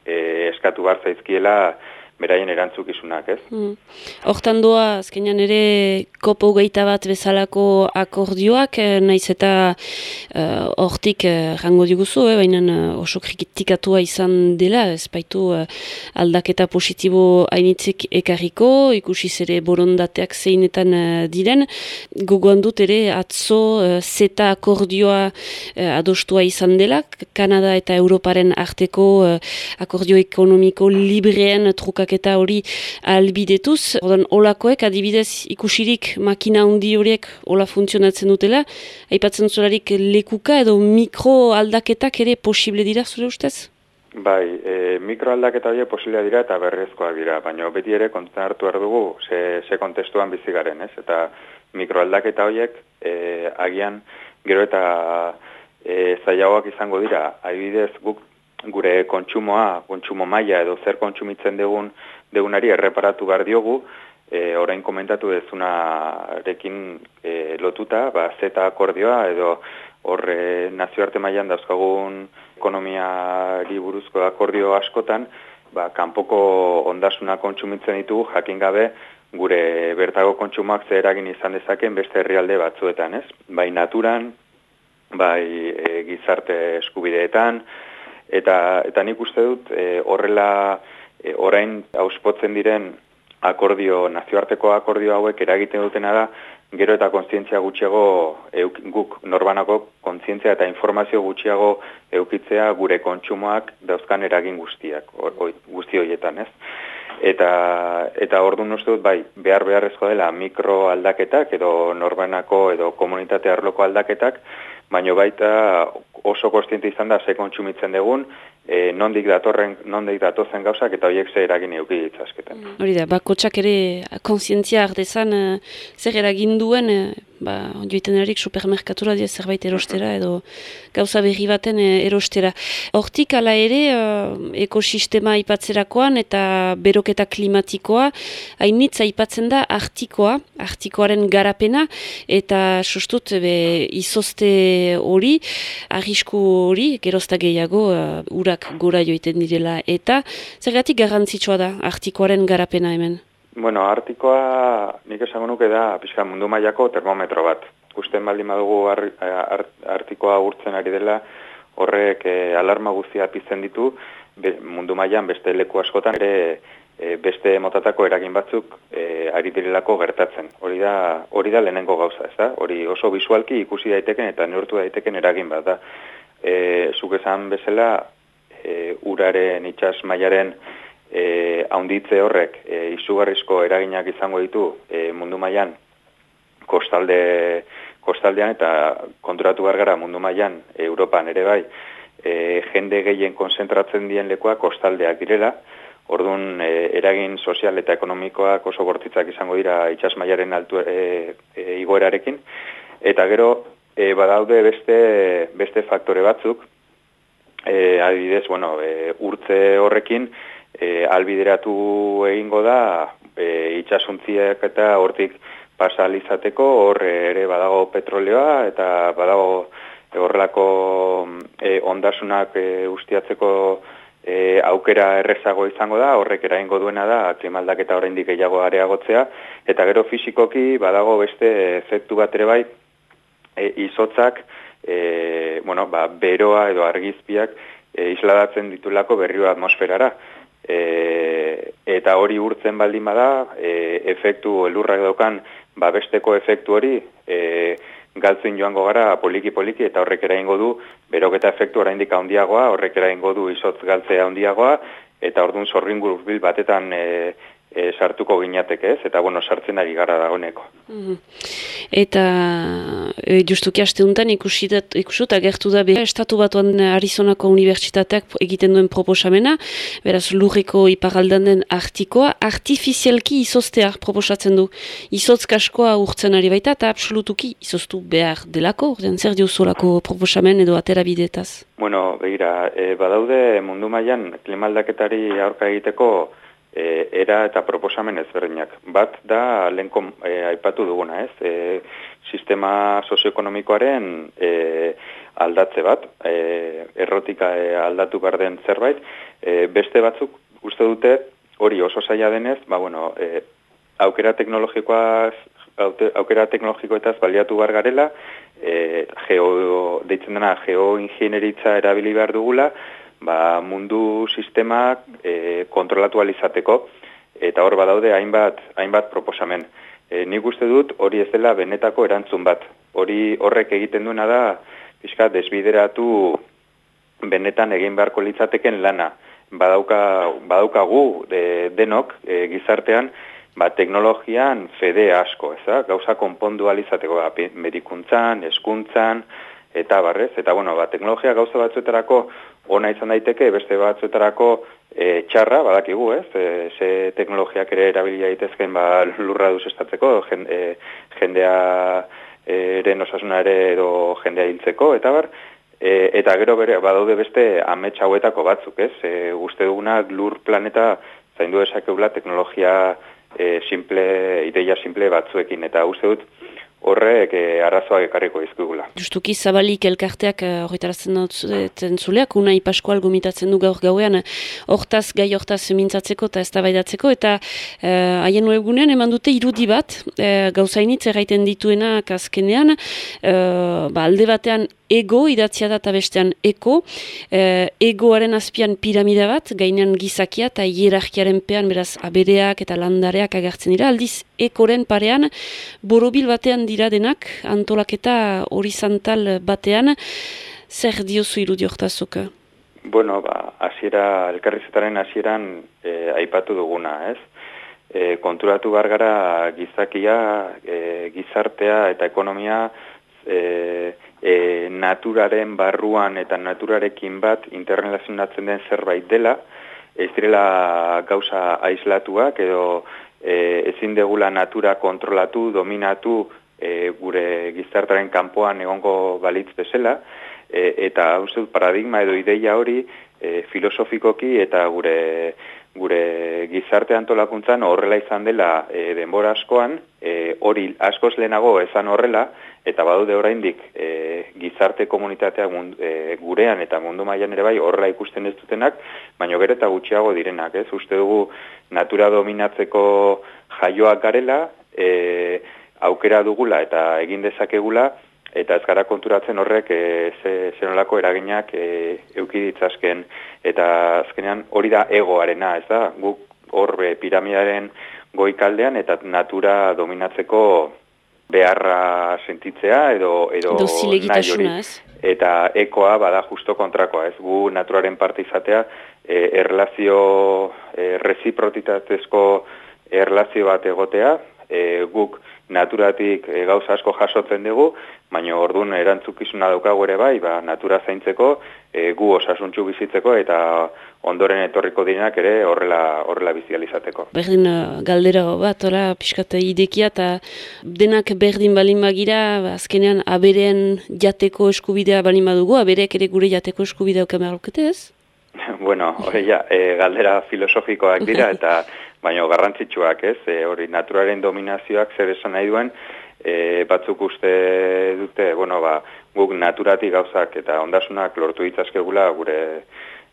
S11: e, eskatu bar zaizkiela beraien erantzukizunak, ez?
S1: Hmm. Hortan doa, azkenean ere, kopo geita bat bezalako akordioak, eh, naiz eta eh, hortik uh, jango diguzu, eh, baina uh, oso kritikatua izan dela, ez baitu uh, aldaketa positibo hainitzik ekarriko, ikusi zere borondateak zeinetan diren, gogoan dut ere atzo zeta akordioa adostua izan dela, Kanada eta Europaren arteko akordio ekonomiko libreen truka eta hori albidetuz. Ordan, olakoek adibidez ikusirik makina handi horiek ola funtzionatzen dutela, aipatzen zularik lekuka edo mikro aldaketak ere posible dira zure ustez?
S11: Bai, e, mikro aldaketa horiek posible dira eta berrezkoak dira, baina beti ere kontutan hartu behar dugu ze, ze kontestuan bizigaren, ez? Eta mikro aldaketa horiek e, agian gero eta e, zailagoak izango dira, adibidez guk gure kontsumoa, kontsumo maila edo zer kontsumitzen dugun degunari erreparatu behar diogu, e, orain komentatu dezunarekin e, lotuta, ba, zeta akordioa edo horre nazioarte mailan dauzkagun ekonomiari buruzko akordio askotan, ba, kanpoko ondasuna kontsumitzen ditugu jakin gabe gure bertago kontsumoak zer eragin izan dezaken beste herrialde batzuetan, ez? Bai naturan, bai e, gizarte eskubideetan, eta eta nik uste dut e, horrela e, orain auspotzen diren akordio nazioarteko akordio hauek eragiten dutena da gero eta kontzientzia gutxiago euk, guk norbanako kontzientzia eta informazio gutxiago eukitzea gure kontsumoak dauzkan eragin guztiak or, guzti horietan, ez? Eta eta ordun uste dut bai behar beharrezko dela mikro aldaketak edo norbanako edo komunitate arloko aldaketak baino baita oso kostiente izan da ze kontsumitzen dugun, e, nondik datorren, nondik datozen gauzak eta horiek ze eragin euki ditzazketen.
S1: Hori da, bakotxak ere konsientzia ardezan uh, zer eragin duen, uh, ba, joiten erik supermerkatura dira zerbait erostera edo gauza berri baten uh, erostera. Hortik ala ere ekosistema aipatzerakoan eta beroketa klimatikoa, hainitza aipatzen da artikoa, artikoaren garapena eta sustut be, izozte hori, arrisku hori, gerozta gehiago, uh, gora joiten direla eta zergatik garrantzitsua da artikoaren garapena hemen?
S11: Bueno, artikoa nik esango nuke da pixka mundu mailako termometro bat. Gusten baldin badugu artikoa urtzen ari dela horrek eh, alarma guztia pizten ditu mundu mailan beste leku askotan ere eh, beste motatako eragin batzuk e, ari direlako gertatzen. Hori da, hori da lehenengo gauza, ez da? Hori oso visualki ikusi daiteken eta neurtu daiteken eragin bat da. E, zuk esan bezala, e, uraren itxas mailaren e, haunditze horrek e, izugarrizko eraginak izango ditu e, mundu mailan kostalde kostaldean eta konturatu gara mundu mailan Europan ere bai e, jende gehien konzentratzen dien lekoa kostaldeak direla Orduan, e, eragin sozial eta ekonomikoak oso bortitzak izango dira itxas mailaren altu e, e, igoerarekin. Eta gero, e, badaude beste, beste faktore batzuk, e, adibidez, bueno, e, urtze horrekin e, albideratu egingo da e, itxasuntziak eta hortik pasalizateko hor ere badago petroleoa eta badago horrelako e, ondasunak e, ustiatzeko e, aukera errezago izango da, horrek eraingo duena da klimaldaketa oraindik gehiago areagotzea eta gero fisikoki badago beste efektu bat ere bai e, izotzak e, bueno, ba, beroa edo argizpiak e, isladatzen ditulako berrio atmosferara. E, eta hori urtzen baldin bada, e, efektu elurrak daukan, ba, besteko efektu hori, e, galtzen joango gara poliki-poliki eta horrek eraingo du, beroketa efektu oraindik handiagoa, horrek eraingo du izotz galtzea handiagoa, eta orduan sorringur bil batetan e, e, sartuko ginateke ez, eta bueno, sartzen ari gara dagoeneko.
S1: Mm Eta e, justuki aste honetan ikusut agertu da beha estatu batuan Arizonako Unibertsitateak egiten duen proposamena, beraz lurriko iparaldan den artikoa, artifizialki izoztea proposatzen du. Izotz kaskoa urtzen ari baita eta absolutuki izoztu behar delako, ordean zer diozolako proposamen edo atera bidetaz?
S11: Bueno, begira, e, badaude mundu mailan klimaldaketari aurka egiteko e, era eta proposamen ezberdinak. Bat da lehenko e, aipatu duguna, ez? E, sistema sozioekonomikoaren e, aldatze bat, e, errotika e, aldatu behar den zerbait, e, beste batzuk uste dute hori oso zaila denez, ba, bueno, e, aukera teknologikoaz aukera teknologikoetaz baliatu bar garela, e, geo, deitzen dena geoingineritza erabili behar dugula, ba, mundu sistemak e, kontrolatu alizateko, eta hor badaude hainbat, hainbat proposamen. E, nik uste dut hori ez dela benetako erantzun bat. Hori horrek egiten duena da, pixka, desbideratu benetan egin beharko litzateken lana. Badauka, badaukagu de, denok e, gizartean, ba, teknologian fede asko, ez da? Gauza konpondu alizateko, ba, medikuntzan, eskuntzan, eta barrez, eta bueno, ba, teknologia gauza batzuetarako ona izan daiteke, beste batzuetarako e, txarra, badakigu, ez? E, ze teknologiak ere erabilia daitezken ba, lurra duz estatzeko, e, jendea eren osasuna ere edo jendea hiltzeko, eta bar, e, eta gero bere, badaude beste amets hauetako batzuk, ez? E, guzti dugunak lur planeta zaindu esakeula teknologia e, simple, ideia simple batzuekin, eta uste dut horrek e, arrazoak ekarriko izkugula.
S1: Justuki zabalik elkarteak eh, horretarazten dut zuleak, unai paskoal gomitatzen du gaur gauean, hortaz, gai hortaz mintzatzeko eta ez eta haien webgunean eman dute irudi bat, e, gauzainitz erraiten dituena kaskenean, e, ba, alde batean ego idatzia da eta bestean eko, e, egoaren azpian piramida bat, gainean gizakia eta hierarkiaren pean, beraz, abereak eta landareak agertzen dira, aldiz ekoren parean, borobil batean dira denak, antolaketa horizontal batean, zer diozu irudi hortazuk?
S11: Bueno, ba, asiera, elkarrizetaren hasieran e, aipatu duguna, ez? E, konturatu gargara gizakia, e, gizartea eta ekonomia e, e, naturaren barruan eta naturarekin bat interrelazionatzen den zerbait dela, ez direla gauza aislatuak edo e, ezin degula natura kontrolatu, dominatu e, gure gizartaren kanpoan egongo balitz bezala, e, eta hau paradigma edo ideia hori e, filosofikoki eta gure gure gizarte antolakuntzan horrela izan dela e, denbora askoan, e, hori askoz lehenago esan horrela, eta badude oraindik e, gizarte komunitatea e, gurean eta mundu mailan ere bai horrela ikusten ez dutenak, baina gero eta gutxiago direnak, ez? Uste dugu natura dominatzeko jaioak garela, e, aukera dugula eta egin dezakegula, eta ez gara konturatzen horrek e, ze, zenolako eraginak e, eukiditzazken, eta azkenean hori da egoarena, ez da, guk hor piramidaren goikaldean eta natura dominatzeko beharra sentitzea edo, edo nahi hori. Eta ekoa bada justo kontrakoa, ez gu naturaren parte izatea, e, erlazio e, reciprotitatezko erlazio bat egotea, e, guk naturatik e, gauza asko jasotzen dugu, baina orduan erantzukizuna daukagu ere bai, ba, natura zaintzeko, e, gu osasuntxu bizitzeko eta ondoren etorriko dinak ere horrela horrela bizializateko.
S1: Berdin uh, galdera bat, ora, pixkata idekia eta denak berdin balin bagira, ba, azkenean abereen jateko eskubidea balin badugu, abereek ere gure jateko eskubidea okamarrukete ez?
S11: bueno, hori ja, e, galdera filosofikoak dira eta baina garrantzitsuak ez, e, hori naturaren dominazioak zer esan nahi duen, e, batzuk uste dute, bueno, ba, guk naturatik gauzak eta ondasunak lortu ditzazkegula gure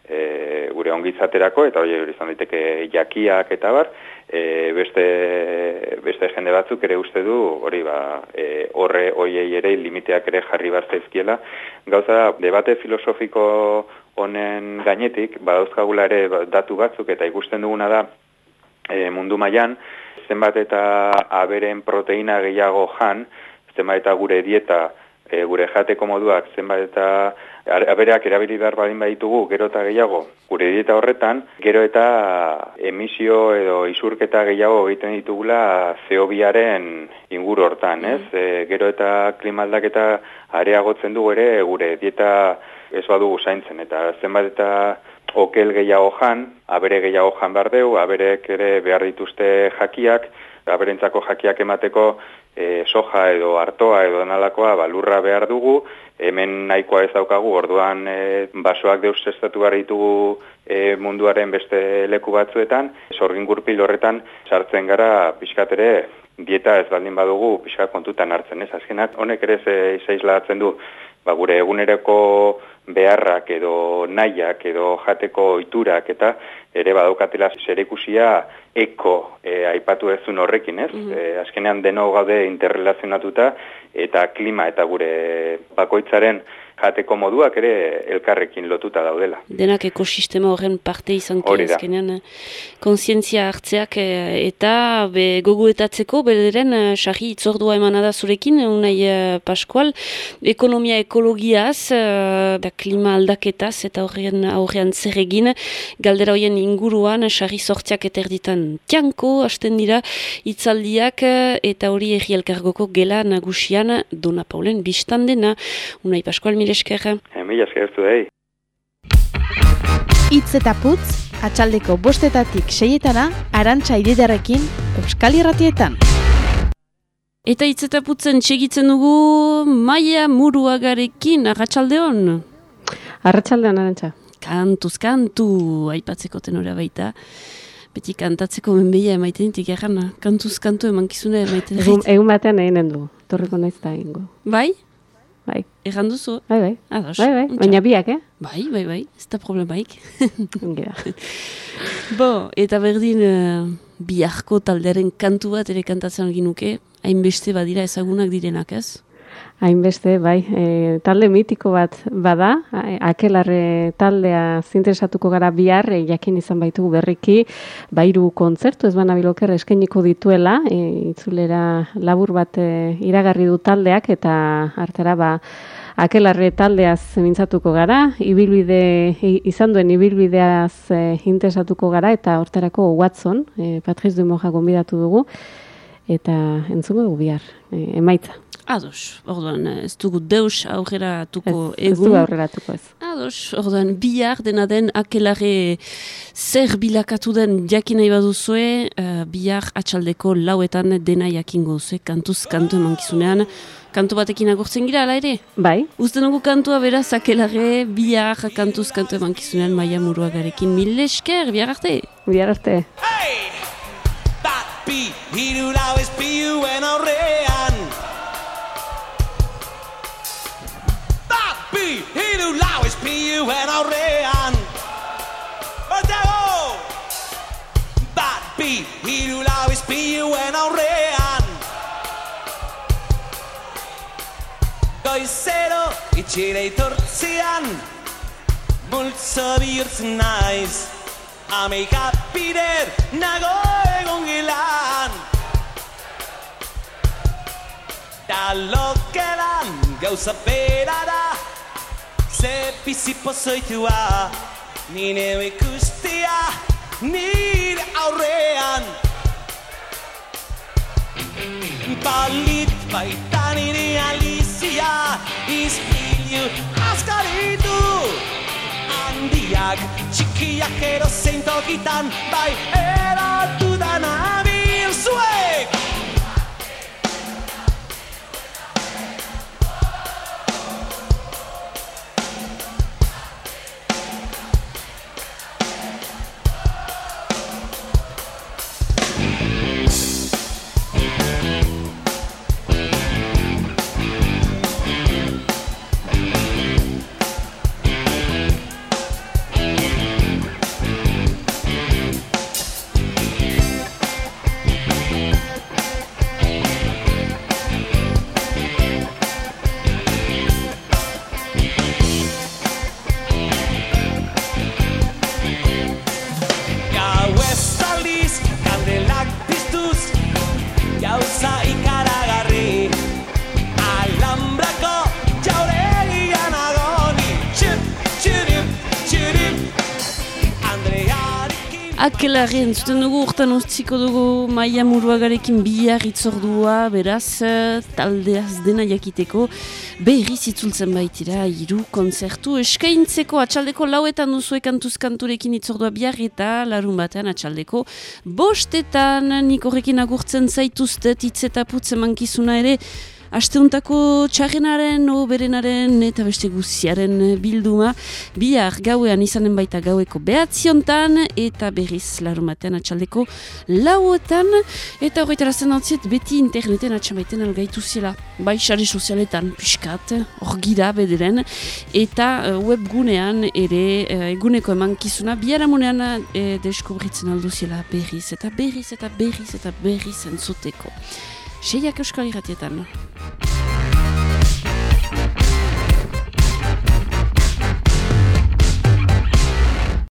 S11: e, gure ongitzaterako, eta hori izan daiteke jakiak eta bar, e, beste, beste jende batzuk ere uste du, hori ba, e, horre hoiei ere limiteak ere jarri bartzaizkiela. Gauza, debate filosofiko honen gainetik, badauzkagula ere datu batzuk eta ikusten duguna da, e, mundu mailan zenbat eta aberen proteina gehiago jan, zenbat eta gure dieta, e, gure jateko moduak, zenbat eta abereak erabili behar badin baditugu, gero eta gehiago, gure dieta horretan, gero eta emisio edo isurketa gehiago egiten ditugula zeobiaren inguru hortan, ez? Mm. E, gero eta klimaldaketa areagotzen dugu ere gure dieta ez badugu zaintzen, eta zenbat eta okel gehiago jan, abere gehiago jan behar deu, aberek ere behar dituzte jakiak, aberentzako jakiak emateko e, soja edo artoa edo nalakoa ba, lurra behar dugu, hemen nahikoa ez daukagu, orduan e, basoak deus estatu behar ditugu e, munduaren beste leku batzuetan, sorgin gurpil horretan sartzen gara pixkat ere dieta ez baldin badugu pixkat kontutan hartzen ez, azkenak honek ere ze du, ba, gure egunereko beharrak edo nahiak edo jateko oiturak eta ere badaukatela zerikusia eko e, aipatu ezun horrekin, ez? Mm azkenean deno gaude interrelazionatuta eta klima eta gure bakoitzaren jateko moduak ere elkarrekin lotuta daudela.
S1: Denak ekosistema horren parte izan azkenean eh, konsientzia hartzeak eta be, goguetatzeko bederen sarri itzordua emana da zurekin, unai Paskual, ekonomia ekologiaz, da klima aldaketaz eta horrean, horrean zer egin, galdera hoien inguruan sarri sortziak eta erditan tianko, hasten dira itzaldiak eta hori erri elkargoko gela nagusian Dona Paulen biztan dena, unai Paskual mile esker.
S11: Mila esker zu, hei.
S10: Itz eta putz, atxaldeko bostetatik seietana, arantxa ididarekin, Euskal Irratietan.
S1: Eta hitz eta putzen txegitzen dugu maia muruagarekin, arratsaldeon.
S12: Arratxaldeon, arantxa.
S1: Kantuz, kantu, aipatzeko tenora baita. Beti kantatzeko menbeia emaiten ditik erran, kantuz, kantu eman kizune emaiten
S12: ditik. Egun batean egin du, torreko nahiz da ingo.
S1: Bai?
S12: Bai.
S1: Egan duzu?
S12: Bai, bai.
S1: Ados.
S12: Bai, bai. Baina biak, eh?
S1: Bai, bai, bai. Ez da problemaik.
S12: Gira.
S1: Bo, eta berdin uh, biharko taldearen kantu bat ere kantatzen ginuke, hainbeste badira ezagunak direnak, ez?
S12: Hainbeste, bai, e, talde mitiko bat bada, akelarre taldea zinteresatuko gara bihar, e, jakin izan baitugu berriki, bairu kontzertu, ez baina biloker eskeniko dituela, e, itzulera labur bat e, iragarri du taldeak, eta hartara ba, akelarre taldeaz mintzatuko gara, ibilbide, izan duen ibilbideaz e, interesatuko gara, eta hortarako Watson, e, Patriz Dumoja gombidatu dugu, eta entzungo dugu bihar, e, emaitza.
S1: Ados, orduan, ez dugu deus aurreratuko
S12: egun. Ez dugu aurreratuko ez.
S1: Ados, orduan, bihar dena den akelare zer bilakatu den jakin nahi baduzue, uh, bihar atxaldeko lauetan dena jakingo duzue, kantuz kantu emankizunean. Kantu batekin agurtzen gira, ala ere?
S12: Bai.
S1: Uzten dugu kantua beraz, akelare, bihar kantuz kantu emankizunean maia muruagarekin. Mil esker, bihar arte?
S12: Bihar arte.
S6: Hey! Bat bi, hiru lau ez piuen aurrean. Izpiuen aurrean. Batego Bat bi hiru lau izpiuen aurrean. Goizero itxire itortzian Multzo bihurtzen naiz. Ameika bider nago egon gilan. Da lokelan gauza bizi pozoitua Nine ikustia Nire aurrean. Balit baita nire alizia Izpilu askaritu Handiak txikiak erozein tokitan Bai eratu da nabil zuek
S1: Akelarri entzuten dugu, urtan ustziko dugu maia muruagarekin bihar itzordua, beraz, eh, taldeaz dena jakiteko, berri zitzultzen baitira, iru konzertu, eskaintzeko atxaldeko lauetan duzu ekantuz kanturekin itzordua bihar eta larun batean atxaldeko bostetan, nik horrekin agurtzen zaituztet, itzetaputze mankizuna ere, Asteuntako txarrenaren, oberenaren eta beste guziaren bilduma. Bihar gauean izanen baita gaueko behatziontan eta berriz larumatean atxaldeko lauetan. Eta horretara zen beti interneten atxamaiten algaitu zela. Bai, sare sozialetan piskat, hor gira bederen. Eta uh, webgunean ere uh, eguneko emankizuna biharamunean uh, deskubritzen aldu zela berriz eta berriz eta berriz eta berriz entzuteko seiak euskal iratietan.